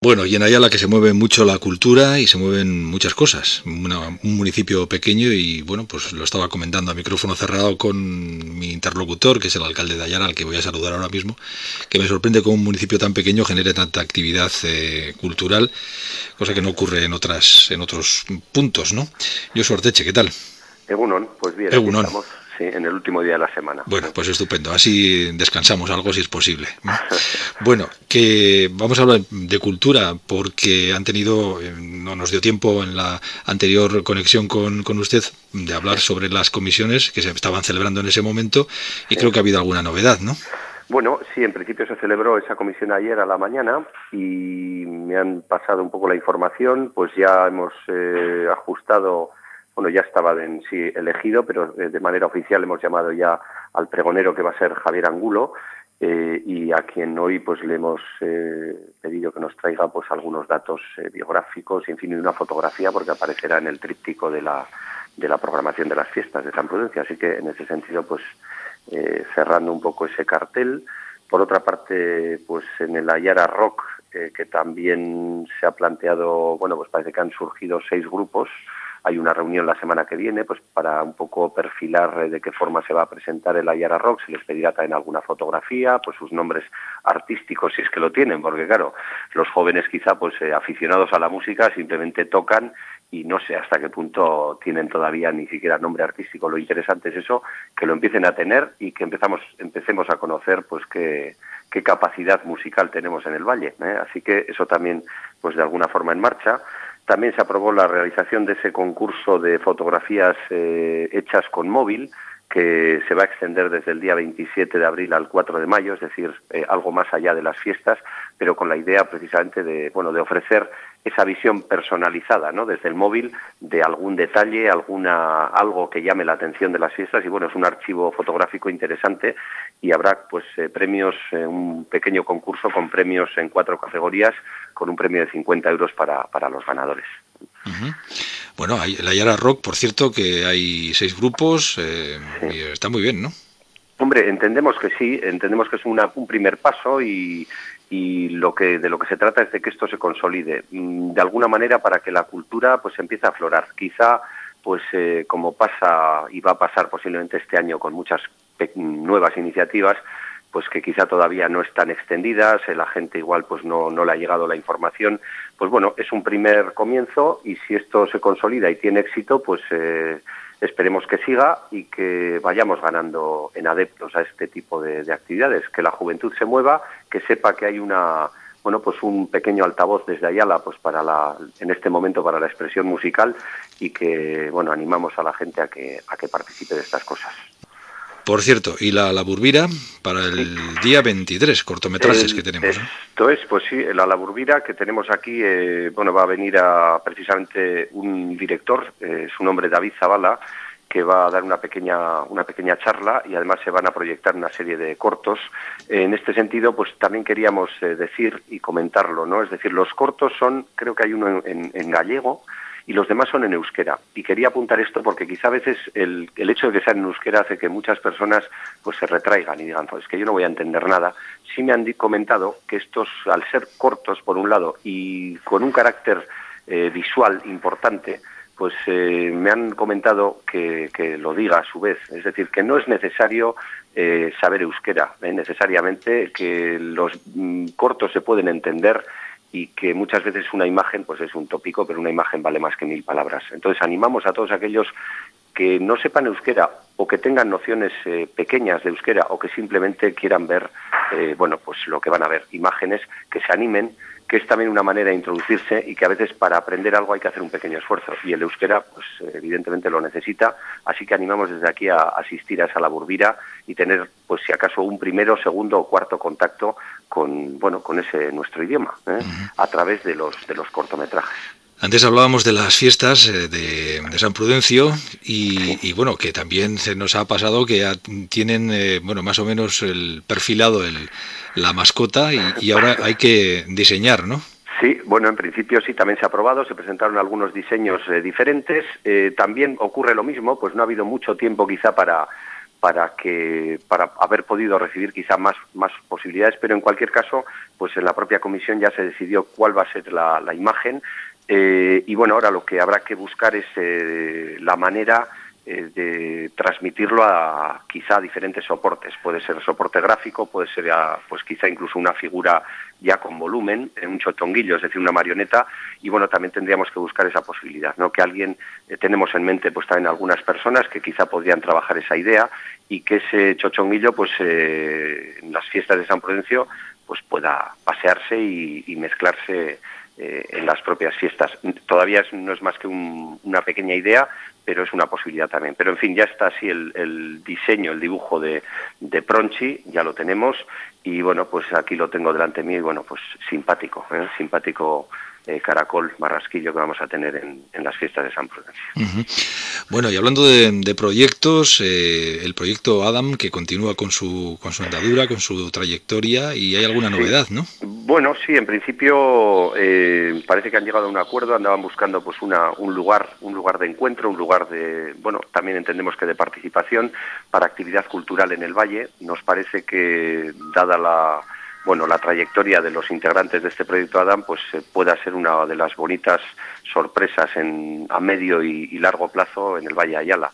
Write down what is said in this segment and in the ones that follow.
Bueno, y en Ayala que se mueve mucho la cultura y se mueven muchas cosas. un municipio pequeño y bueno, pues lo estaba comentando a micrófono cerrado con mi interlocutor, que es el alcalde de Ayala, al que voy a saludar ahora mismo, que me sorprende que un municipio tan pequeño genere tanta actividad eh, cultural, cosa que no ocurre en otras en otros puntos, ¿no? Yo Orteche, ¿qué tal? Egunon, pues bien, Sí, en el último día de la semana. Bueno, pues estupendo. Así descansamos algo si es posible. bueno, que vamos a hablar de cultura porque han tenido, eh, no nos dio tiempo en la anterior conexión con, con usted de hablar sobre las comisiones que se estaban celebrando en ese momento y creo que ha habido alguna novedad, ¿no? Bueno, sí, en principio se celebró esa comisión ayer a la mañana y me han pasado un poco la información, pues ya hemos eh, ajustado bueno, ya estaba en sí elegido, pero eh, de manera oficial hemos llamado ya al pregonero que va a ser Javier Angulo eh, y a quien hoy pues le hemos eh, pedido que nos traiga pues algunos datos biográficos y en fin una fotografía porque aparecerá en el tríptico de la de la programación de las fiestas de San Prudencia, así que en ese sentido pues cerrando un poco ese cartel. Por otra parte, pues en el Ayara Rock, que también se ha planteado, bueno, pues parece que han surgido seis grupos, hay una reunión la semana que viene pues para un poco perfilar eh, de qué forma se va a presentar el Ayara Rock, se les pedirá también alguna fotografía, pues sus nombres artísticos si es que lo tienen, porque claro, los jóvenes quizá pues eh, aficionados a la música simplemente tocan y no sé hasta qué punto tienen todavía ni siquiera nombre artístico. Lo interesante es eso, que lo empiecen a tener y que empezamos, empecemos a conocer pues qué, qué capacidad musical tenemos en el valle. ¿eh? Así que eso también pues de alguna forma en marcha. También se aprobó la realización de ese concurso de fotografías eh, hechas con móvil, que se va a extender desde el día 27 de abril al 4 de mayo, es decir, eh, algo más allá de las fiestas, pero con la idea precisamente de, bueno, de ofrecer esa visión personalizada, ¿no? Desde el móvil de algún detalle, alguna algo que llame la atención de las fiestas y bueno, es un archivo fotográfico interesante y habrá pues eh, premios, un pequeño concurso con premios en cuatro categorías con un premio de 50 euros para, para los ganadores. Bueno, hay, la Yara Rock, por cierto, que hay seis grupos, eh, está muy bien, ¿no? Hombre, entendemos que sí, entendemos que es una, un primer paso y, y lo que de lo que se trata es de que esto se consolide mm, de alguna manera para que la cultura pues empiece a aflorar. Quizá pues eh, como pasa y va a pasar posiblemente este año con muchas nuevas iniciativas, pues que quizá todavía no están extendidas, la gente igual pues no, no le ha llegado la información, pues bueno, es un primer comienzo y si esto se consolida y tiene éxito, pues eh, esperemos que siga y que vayamos ganando en adeptos a este tipo de, de, actividades, que la juventud se mueva, que sepa que hay una bueno pues un pequeño altavoz desde Ayala pues para la en este momento para la expresión musical y que bueno animamos a la gente a que a que participe de estas cosas. Por cierto, y la, la Burbira para el día 23, cortometrajes que tenemos. Esto es, pues sí, la, la Burbira que tenemos aquí, eh, bueno, va a venir a precisamente un director, eh, su nombre David Zavala, que va a dar una pequeña, una pequeña charla y además se van a proyectar una serie de cortos. En este sentido, pues también queríamos eh, decir y comentarlo, ¿no? Es decir, los cortos son, creo que hay uno en, en gallego, y los demás son en euskera. Y quería apuntar esto porque quizá a veces el, el hecho de que sean en euskera hace que muchas personas pues se retraigan y digan, pues que yo no voy a entender nada. Sí me han comentado que estos, al ser cortos por un lado y con un carácter eh, visual importante, pues eh, me han comentado que, que, lo diga a su vez. Es decir, que no es necesario eh, saber euskera, ¿eh? necesariamente que los mm, cortos se pueden entender y que muchas veces una imagen pues es un tópico, pero una imagen vale más que mil palabras. Entonces animamos a todos aquellos que no sepan euskera o que tengan nociones eh, pequeñas de euskera o que simplemente quieran ver, eh, bueno, pues lo que van a ver, imágenes, que se animen, que es también una manera de introducirse y que a veces para aprender algo hay que hacer un pequeño esfuerzo. Y el euskera, pues evidentemente lo necesita, así que animamos desde aquí a asistir a esa laburbira y tener, pues si acaso, un primero, segundo o cuarto contacto con, bueno, con ese nuestro idioma, ¿eh? a través de los, de los cortometrajes. Antes hablábamos de las fiestas eh, de, de San Prudencio y, bueno, que también se nos ha pasado que tienen, eh, bueno, más o menos el perfilado el, la mascota y, y, ahora hay que diseñar, ¿no? Sí, bueno, en principio sí, también se ha aprobado, se presentaron algunos diseños eh, diferentes. Eh, también ocurre lo mismo, pues no ha habido mucho tiempo quizá para para que para haber podido recibir quizá más más posibilidades pero en cualquier caso pues en la propia comisión ya se decidió cuál va a ser la, imagen eh, y bueno ahora lo que habrá que buscar es eh, la manera eh, de transmitirlo a quizá diferentes soportes. Puede ser soporte gráfico, puede ser pues quizá incluso una figura ya con volumen, un chotonguillo, es decir, una marioneta, y bueno, también tendríamos que buscar esa posibilidad, ¿no? Que alguien, eh, tenemos en mente pues también algunas personas que quizá podrían trabajar esa idea y que ese chochonguillo pues eh, en las fiestas de San Prudencio pues pueda pasearse y, mezclarse en las propias fiestas. Todavía no es más que una pequeña idea, pero es una posibilidad también. Pero en fin, ya está así el, diseño, el dibujo de, de, Pronchi, ya lo tenemos, y bueno, pues aquí lo tengo delante de mí, y bueno, pues simpático, ¿eh? simpático eh, caracol marrasquillo que vamos a tener en, las fiestas de San Prudencio. Bueno, y hablando de, proyectos, eh, el proyecto Adam que continúa con su, con su andadura, con su trayectoria, y hay alguna novedad, ¿no? Bueno, sí, en principio eh, parece que han llegado a un acuerdo, andaban buscando pues una, un lugar, un lugar de encuentro, un lugar de, bueno, también entendemos que de participación para actividad cultural en el valle. Nos parece que dada la bueno, la trayectoria de los integrantes de este proyecto Adam pues eh, pueda ser una de las bonitas sorpresas en, a medio y, largo plazo en el Valle Ayala.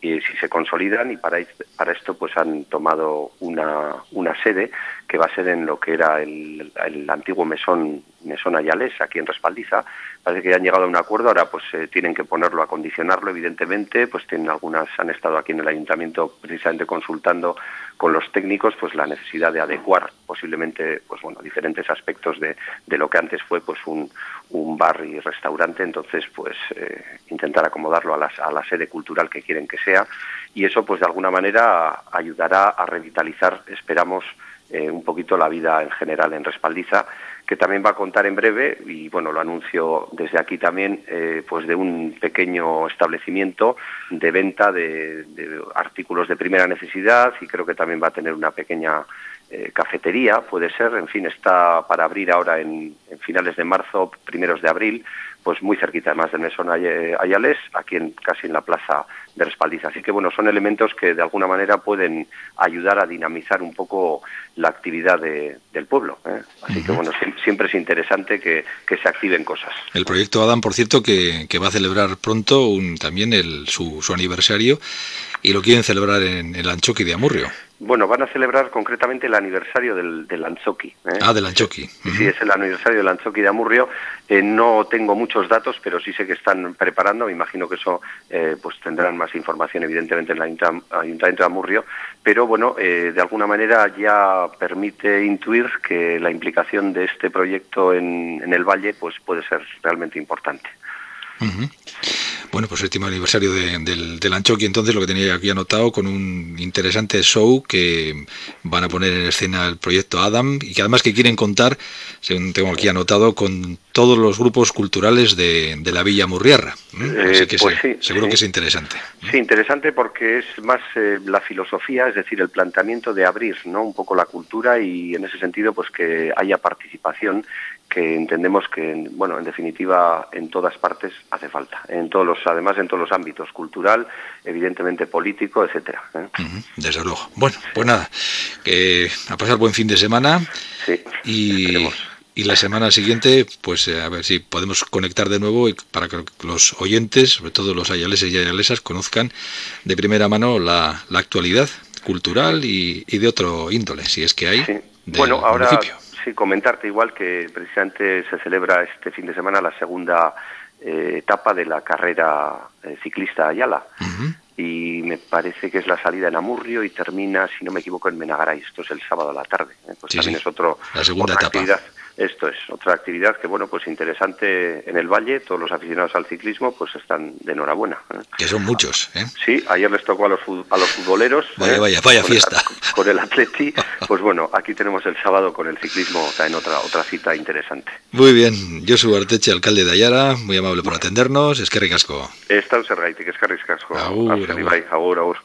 Y si se consolidan y para, para esto pues han tomado una, una sede que va a ser en lo que era el, antiguo mesón, mesón Ayales, aquí en Respaldiza, parece que ya han llegado a un acuerdo, ahora pues eh, tienen que ponerlo a condicionarlo, evidentemente, pues tienen algunas, han estado aquí en el ayuntamiento precisamente consultando con los técnicos pues la necesidad de adecuar posiblemente pues bueno diferentes aspectos de, de lo que antes fue pues un, un bar y restaurante, entonces pues eh, intentar acomodarlo a la, a la sede cultural que quieren que sea. Y eso pues de alguna manera ayudará a revitalizar, esperamos, eh, un poquito la vida en general en Respaldiza que también va a contar en breve, y bueno, lo anuncio desde aquí también, eh, pues de un pequeño establecimiento de venta de, artículos de primera necesidad y creo que también va a tener una pequeña eh, cafetería, puede ser, en fin, está para abrir ahora en, finales de marzo, primeros de abril, pues muy cerquita además del Mesón Ayales, aquí en, casi en la plaza de Respaldiza. Así que bueno, son elementos que de alguna manera pueden ayudar a dinamizar un poco la actividad del pueblo. ¿eh? Así que bueno, siempre es interesante que, se activen cosas. El proyecto Adam, por cierto, que, va a celebrar pronto también su, aniversario y lo quieren celebrar en el Anchoqui de Amurrio. Bueno, van a celebrar concretamente el aniversario del, del Anzoqui. ¿eh? Ah, del Anchoqui. Sí, es el aniversario del Anzoqui de Amurrio. Eh, no tengo muchos datos, pero sí sé que están preparando. Me imagino que eso eh, pues tendrán más información, evidentemente, en el Ayuntamiento de Amurrio. Pero bueno, de alguna manera ya permite intuir que la implicación de este proyecto en, en el Valle pues puede ser realmente importante. Bueno, pues el último aniversario del, del Anchoqui, entonces lo que tenía aquí anotado con un interesante show que van a poner en escena el proyecto Adam y que además que quieren contar, según tengo aquí anotado, con todos los grupos culturales de, la Villa Murriarra. Eh, que pues seguro que es interesante. Sí, interesante porque es más eh, la filosofía, es decir, el planteamiento de abrir ¿no? un poco la cultura y en ese sentido pues que haya participación que entendemos que, bueno, en definitiva, en todas partes hace falta, en todos los, además en todos los ámbitos, cultural, evidentemente político, etcétera. ¿eh? desde luego. Bueno, pues nada, que a pasar buen fin de semana. Sí. Y, y la semana siguiente, pues eh, a ver si podemos conectar de nuevo para que los oyentes, sobre todo los ayaleses y ayalesas, conozcan de primera mano la, la actualidad cultural y, y, de otro índole, si es que hay. Sí. Bueno, ahora Sí, comentarte igual que precisamente se celebra este fin de semana la segunda eh, etapa de la carrera eh, ciclista Ayala. Y me parece que es la salida en Amurrio y termina, si no me equivoco, en Menagaray. Esto es el sábado a la tarde. ¿eh? Pues también es otro, la segunda etapa. Esto es otra actividad que, bueno, pues interesante en el Valle. Todos los aficionados al ciclismo, pues están de enhorabuena. ¿eh? Que son muchos, ¿eh? Sí, ayer les tocó a los, a los futboleros. Vaya, ¿eh? vaya, vaya fiesta. con el Atleti. Pues bueno, aquí tenemos el sábado con el ciclismo en otra, otra cita interesante. Muy bien. Yo soy Arteche, alcalde de Ayara. Muy amable por atendernos. Es que ricasco. Está en que es que ricasco. Agur, agur.